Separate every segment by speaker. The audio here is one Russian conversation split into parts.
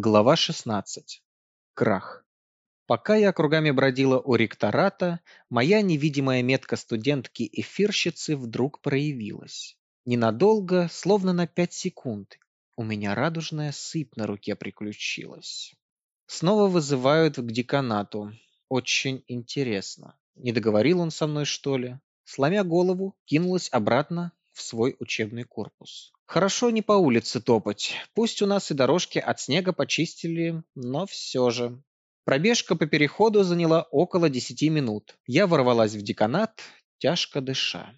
Speaker 1: Глава 16. Крах. Пока я кругами бродила у ректората, моя невидимая метка студентки-эфирщицы вдруг проявилась. Ненадолго, словно на пять секунд, у меня радужная сыпь на руке приключилась. Снова вызывают к деканату. Очень интересно. Не договорил он со мной, что ли? Сломя голову, кинулась обратно в свой учебный корпус. Хорошо не по улице топать. Пусть у нас и дорожки от снега почистили, но все же. Пробежка по переходу заняла около десяти минут. Я ворвалась в деканат, тяжко дыша.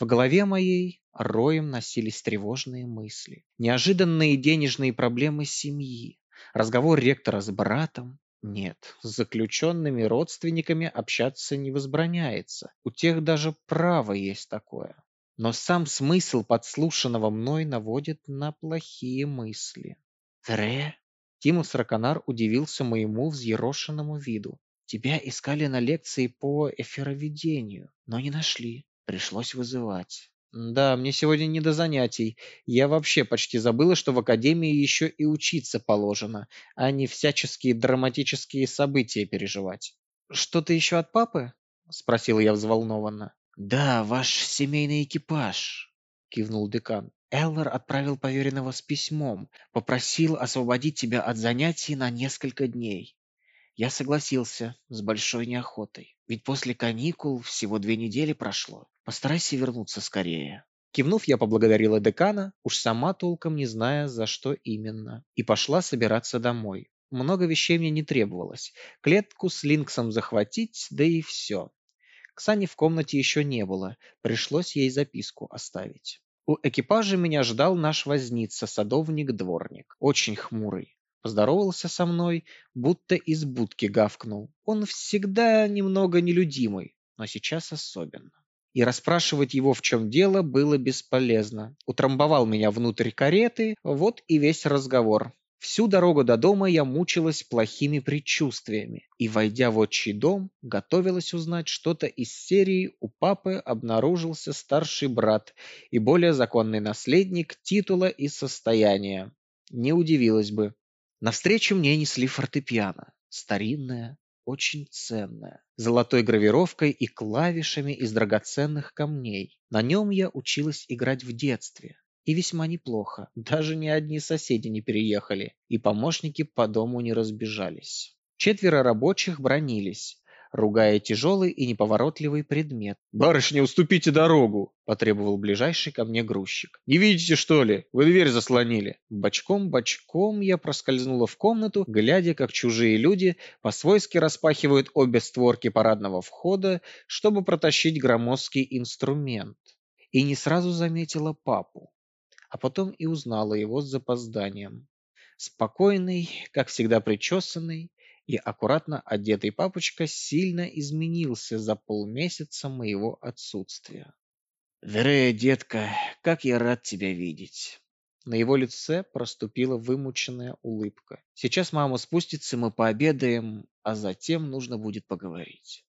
Speaker 1: В голове моей роем носились тревожные мысли. Неожиданные денежные проблемы семьи. Разговор ректора с братом. Нет, с заключенными родственниками общаться не возбраняется. У тех даже право есть такое. Но сам смысл подслушанного мной наводит на плохие мысли. «Тре?» Тимус Раконар удивился моему взъерошенному виду. «Тебя искали на лекции по эфироведению, но не нашли. Пришлось вызывать». «Да, мне сегодня не до занятий. Я вообще почти забыла, что в академии еще и учиться положено, а не всяческие драматические события переживать». «Что-то еще от папы?» – спросила я взволнованно. «Да, ваш семейный экипаж», — кивнул декан. Эллар отправил поверенного с письмом, попросил освободить тебя от занятий на несколько дней. Я согласился с большой неохотой, ведь после каникул всего две недели прошло. Постарайся вернуться скорее. Кивнув, я поблагодарила декана, уж сама толком не зная, за что именно, и пошла собираться домой. Много вещей мне не требовалось. Клетку с Линксом захватить, да и все. Ксани в комнате еще не было, пришлось ей записку оставить. У экипажа меня ждал наш возница, садовник-дворник, очень хмурый. Поздоровался со мной, будто из будки гавкнул. Он всегда немного нелюдимый, но сейчас особенно. И расспрашивать его, в чем дело, было бесполезно. Утрамбовал меня внутрь кареты, вот и весь разговор. Всю дорогу до дома я мучилась плохими предчувствиями и, войдя в отчий дом, готовилась узнать что-то из серии «У папы обнаружился старший брат и более законный наследник титула и состояния». Не удивилась бы. Навстречу мне несли фортепиано, старинное, очень ценное, золотой гравировкой и клавишами из драгоценных камней. На нем я училась играть в детстве, и весьма неплохо. Даже ни одни соседи не переехали, и помощники по дому не разбежались. Четверо рабочих бронились, ругая тяжелый и неповоротливый предмет. «Барышня, уступите дорогу!» – потребовал ближайший ко мне грузчик. «Не видите, что ли? Вы дверь заслонили!» Бочком-бочком я проскользнула в комнату, глядя, как чужие люди по-свойски распахивают обе створки парадного входа, чтобы протащить громоздкий инструмент. И не сразу заметила папу а потом и узнала его с запозданием. Спокойный, как всегда причесанный и аккуратно одетый папочка сильно изменился за полмесяца моего отсутствия. «Верея, детка, как я рад тебя видеть!» На его лице проступила вымученная улыбка. «Сейчас мама спустится, мы пообедаем, а затем нужно будет поговорить».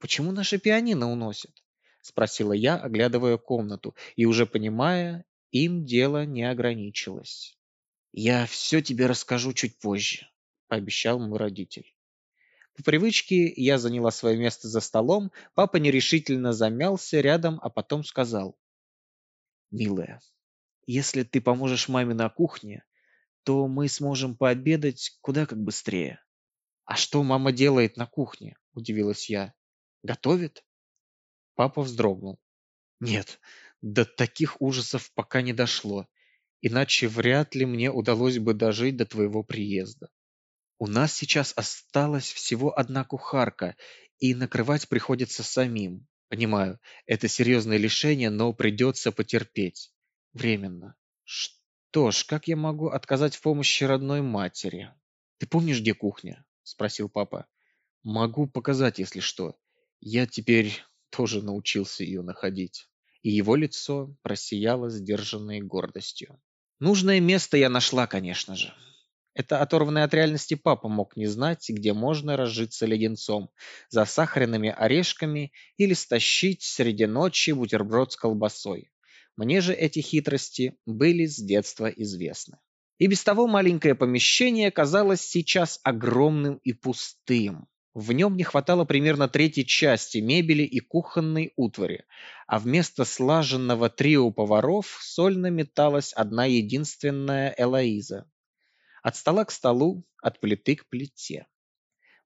Speaker 1: «Почему наша пианино уносит?» — спросила я, оглядывая комнату и уже понимая, им дело не ограничилось. «Я все тебе расскажу чуть позже», — пообещал мой родитель. По привычке я заняла свое место за столом, папа нерешительно замялся рядом, а потом сказал. «Милая, если ты поможешь маме на кухне, то мы сможем пообедать куда как быстрее». «А что мама делает на кухне?» – удивилась я. «Готовит?» Папа вздрогнул. «Нет, до таких ужасов пока не дошло, иначе вряд ли мне удалось бы дожить до твоего приезда. У нас сейчас осталась всего одна кухарка, и накрывать приходится самим. Понимаю, это серьезное лишение, но придется потерпеть. Временно. Что ж, как я могу отказать в помощи родной матери? Ты помнишь, где кухня? Спросил папа. Могу показать, если что. Я теперь тоже научился ее находить и его лицо просияло сдержанной гордостью. Нужное место я нашла, конечно же. Это оторванный от реальности папа мог не знать, где можно разжиться леденцом, засахаренными орешками или стащить среди ночи бутерброд с колбасой. Мне же эти хитрости были с детства известны. И без того маленькое помещение казалось сейчас огромным и пустым. В нем не хватало примерно третьей части мебели и кухонной утвари, а вместо слаженного трио поваров сольно металась одна единственная Элоиза. От стола к столу, от плиты к плите.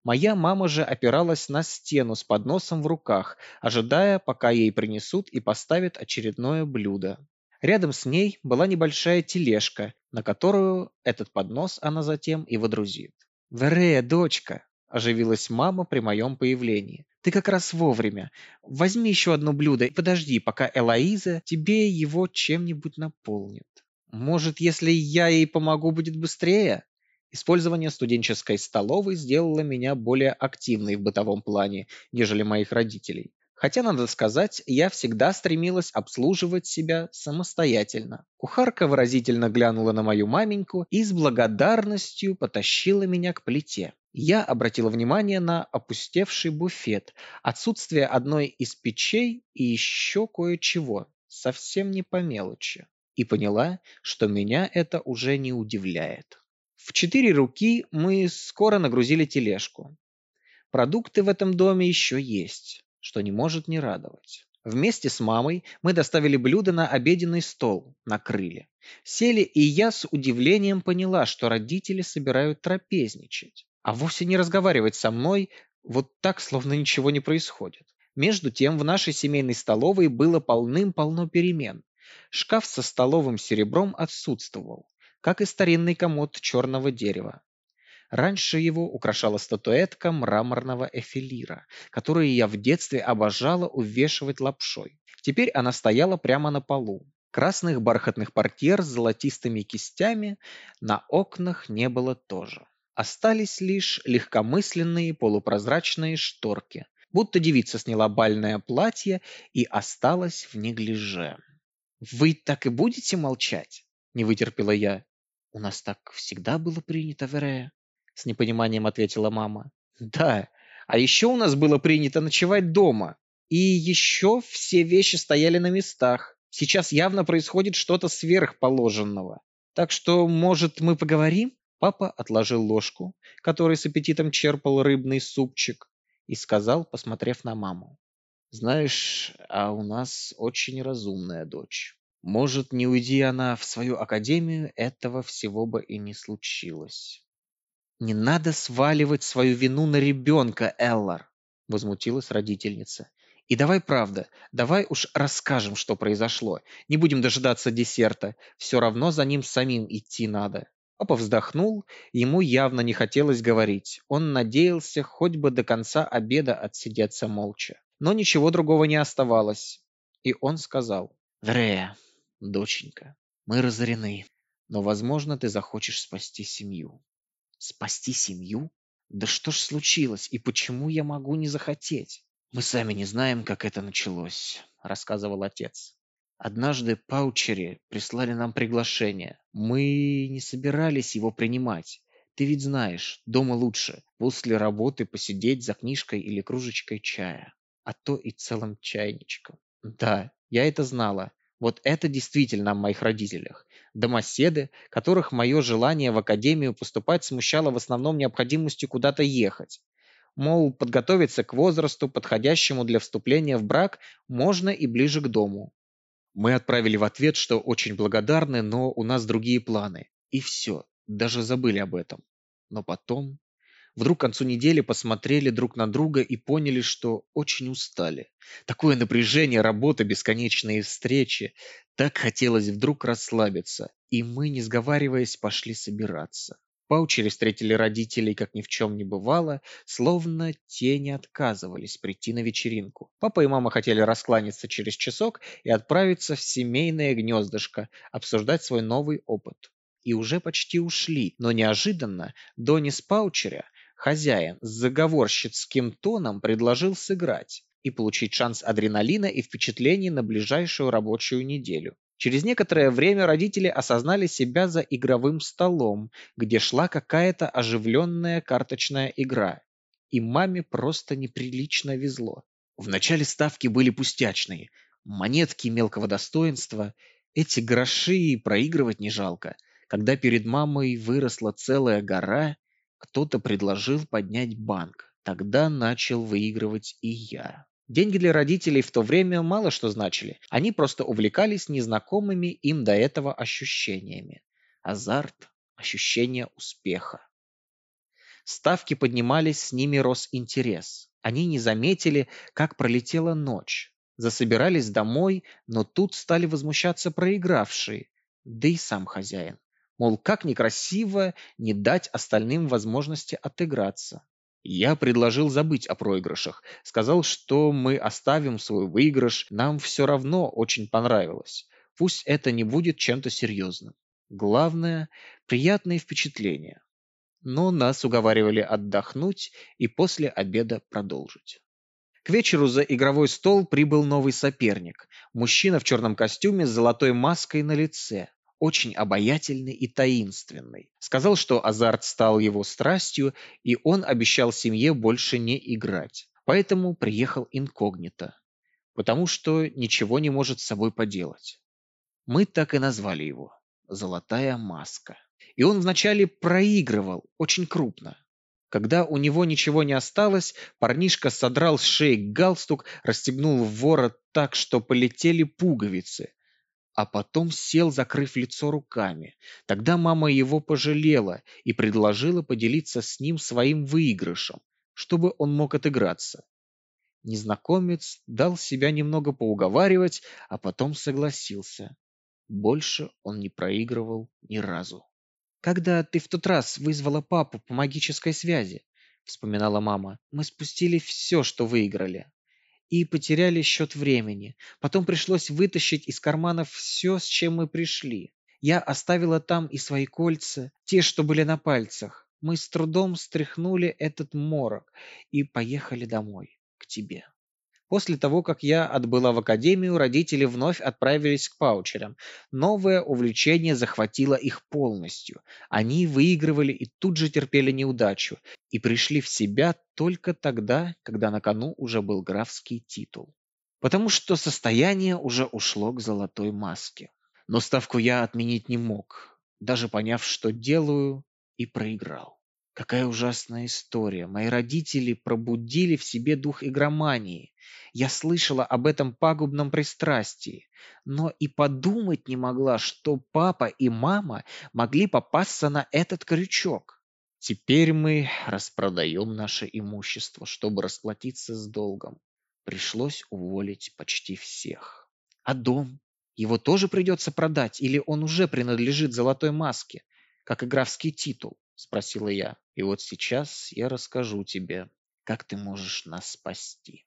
Speaker 1: Моя мама же опиралась на стену с подносом в руках, ожидая, пока ей принесут и поставят очередное блюдо. Рядом с ней была небольшая тележка, на которую этот поднос она затем и водрузит. «Верея, дочка!» – оживилась мама при моем появлении. «Ты как раз вовремя. Возьми еще одно блюдо и подожди, пока Элоиза тебе его чем-нибудь наполнит. Может, если я ей помогу, будет быстрее?» Использование студенческой столовой сделало меня более активной в бытовом плане, нежели моих родителей. Хотя, надо сказать, я всегда стремилась обслуживать себя самостоятельно. Кухарка выразительно глянула на мою маменьку и с благодарностью потащила меня к плите. Я обратила внимание на опустевший буфет, отсутствие одной из печей и еще кое-чего, совсем не по мелочи. И поняла, что меня это уже не удивляет. В четыре руки мы скоро нагрузили тележку. Продукты в этом доме еще есть, что не может не радовать. Вместе с мамой мы доставили блюда на обеденный стол, накрыли. Сели, и я с удивлением поняла, что родители собирают трапезничать, а вовсе не разговаривать со мной вот так, словно ничего не происходит. Между тем в нашей семейной столовой было полным-полно перемен. Шкаф со столовым серебром отсутствовал как и старинный комод черного дерева. Раньше его украшала статуэтка мраморного эфелира, которую я в детстве обожала увешивать лапшой. Теперь она стояла прямо на полу. Красных бархатных портьер с золотистыми кистями на окнах не было тоже. Остались лишь легкомысленные полупрозрачные шторки, будто девица сняла бальное платье и осталась в неглиже. «Вы так и будете молчать?» – не вытерпела я. «У нас так всегда было принято, Верея», — с непониманием ответила мама. «Да, а еще у нас было принято ночевать дома. И еще все вещи стояли на местах. Сейчас явно происходит что-то сверхположенного. Так что, может, мы поговорим?» Папа отложил ложку, который с аппетитом черпал рыбный супчик, и сказал, посмотрев на маму. «Знаешь, а у нас очень разумная дочь. Может, не уйди она в свою академию, этого всего бы и не случилось. «Не надо сваливать свою вину на ребенка, Эллар!» — возмутилась родительница. «И давай правда, давай уж расскажем, что произошло. Не будем дожидаться десерта, все равно за ним самим идти надо». Папа вздохнул, ему явно не хотелось говорить. Он надеялся хоть бы до конца обеда отсидеться молча. Но ничего другого не оставалось. И он сказал. «Врея, Доченька, мы разорены, но, возможно, ты захочешь спасти семью. Спасти семью? Да что ж случилось, и почему я могу не захотеть? Мы сами не знаем, как это началось, рассказывал отец. Однажды паучери прислали нам приглашение. Мы не собирались его принимать. Ты ведь знаешь, дома лучше после работы посидеть за книжкой или кружечкой чая, а то и целым чайничком. Да, я это знала, вот это действительно о моих родителях. Домоседы, которых мое желание в академию поступать смущало в основном необходимостью куда-то ехать. Мол, подготовиться к возрасту, подходящему для вступления в брак, можно и ближе к дому. Мы отправили в ответ, что очень благодарны, но у нас другие планы. И все, даже забыли об этом. Но потом Вдруг к концу недели посмотрели друг на друга и поняли, что очень устали. Такое напряжение, работа, бесконечные встречи. Так хотелось вдруг расслабиться. И мы, не сговариваясь, пошли собираться. Паучери встретили родителей, как ни в чем не бывало, словно те не отказывались прийти на вечеринку. Папа и мама хотели раскланяться через часок и отправиться в семейное гнездышко, обсуждать свой новый опыт. И уже почти ушли, но неожиданно Донис Паучеря Хозяин с заговорщицким тоном предложил сыграть и получить шанс адреналина и впечатлений на ближайшую рабочую неделю. Через некоторое время родители осознали себя за игровым столом, где шла какая-то оживленная карточная игра. И маме просто неприлично везло. Вначале ставки были пустячные. Монетки мелкого достоинства. Эти гроши проигрывать не жалко. Когда перед мамой выросла целая гора, кто-то предложил поднять банк. Тогда начал выигрывать и я. Деньги для родителей в то время мало что значили. Они просто увлекались незнакомыми им до этого ощущениями. Азарт, ощущение успеха. Ставки поднимались, с ними рос интерес. Они не заметили, как пролетела ночь. Засобирались домой, но тут стали возмущаться проигравшие, да и сам хозяин. Мол, как некрасиво не дать остальным возможности отыграться. Я предложил забыть о проигрышах. Сказал, что мы оставим свой выигрыш, нам все равно очень понравилось. Пусть это не будет чем-то серьезным. Главное – приятные впечатления. Но нас уговаривали отдохнуть и после обеда продолжить. К вечеру за игровой стол прибыл новый соперник. Мужчина в черном костюме с золотой маской на лице очень обаятельный и таинственный. Сказал, что азарт стал его страстью, и он обещал семье больше не играть. Поэтому приехал инкогнито, потому что ничего не может с собой поделать. Мы так и назвали его «Золотая маска». И он вначале проигрывал очень крупно. Когда у него ничего не осталось, парнишка содрал с шеи галстук, расстегнул ворот так, что полетели пуговицы, а потом сел, закрыв лицо руками. Тогда мама его пожалела и предложила поделиться с ним своим выигрышем, чтобы он мог отыграться. Незнакомец дал себя немного поуговаривать, а потом согласился. Больше он не проигрывал ни разу. «Когда ты в тот раз вызвала папу по магической связи», — вспоминала мама, — «мы спустили все, что выиграли и потеряли счет времени. Потом пришлось вытащить из карманов все, с чем мы пришли. Я оставила там и свои кольца, те, что были на пальцах. Мы с трудом стряхнули этот морок и поехали домой, к тебе. После того, как я отбыла в академию, родители вновь отправились к паучерам. Новое увлечение захватило их полностью. Они выигрывали и тут же терпели неудачу, и пришли в себя только тогда, когда на кону уже был графский титул. Потому что состояние уже ушло к золотой маске. Но ставку я отменить не мог, даже поняв, что делаю, и проиграл. Какая ужасная история. Мои родители пробудили в себе дух игромании. Я слышала об этом пагубном пристрастии, но и подумать не могла, что папа и мама могли попасться на этот крючок. Теперь мы распродаем наше имущество, чтобы расплатиться с долгом. Пришлось уволить почти всех. А дом? Его тоже придется продать, или он уже принадлежит золотой маске, как и графский титул? Спросила я. И вот сейчас я расскажу тебе, как ты можешь нас спасти.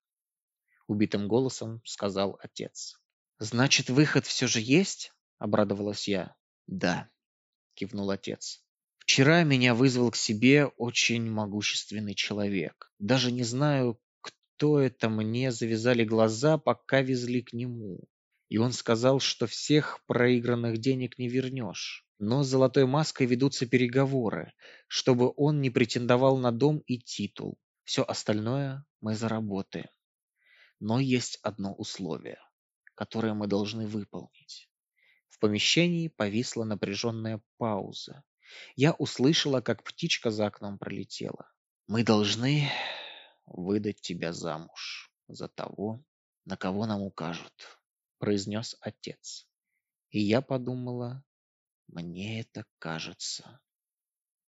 Speaker 1: Убитым голосом сказал отец. Значит, выход все же есть? Обрадовалась я. Да, кивнул отец. Вчера меня вызвал к себе очень могущественный человек. Даже не знаю, кто это мне завязали глаза, пока везли к нему. И он сказал, что всех проигранных денег не вернешь. Но с Золотой Маской ведутся переговоры, чтобы он не претендовал на дом и титул. Все остальное мы заработаем. Но есть одно условие, которое мы должны выполнить. В помещении повисла напряженная пауза. Я услышала, как птичка за окном пролетела. Мы должны выдать тебя замуж за того, на кого нам укажут, произнес отец. И я подумала, мне это кажется